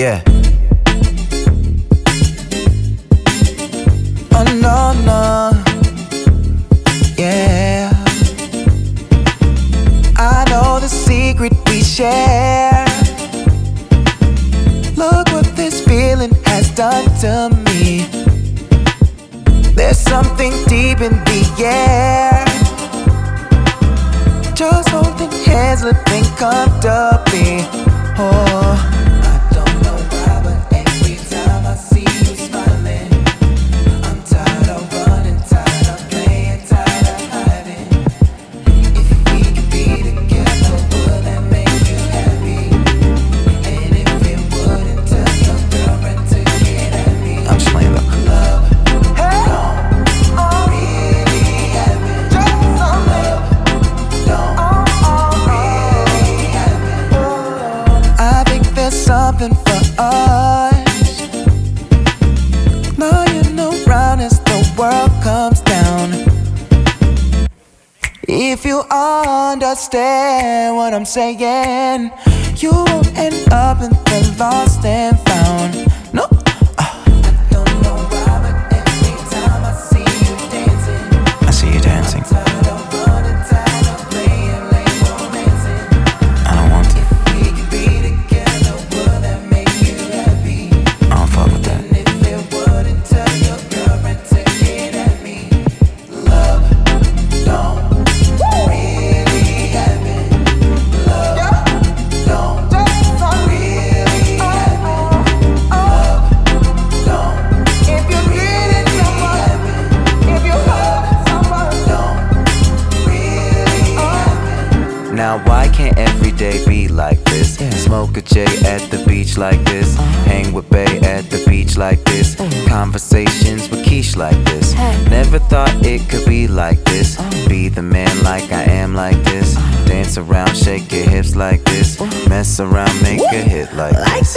Yeah. Oh no no. Yeah. I know the secret we share. Look what this feeling has done to me. There's something deep in the air. Just holding hands, living comfortably. Something for us. Now you know round as the world comes down. If you understand what I'm saying, you won't end up in the lost and found. Can't every day be like this? Smoke a J at the beach like this. Hang with Bay at the beach like this. Conversations with Keish like this. Never thought it could be like this. Oh. Be the man like I am like this. Oh. Dance around, shake your hips like this. Mess around, make a hit like this.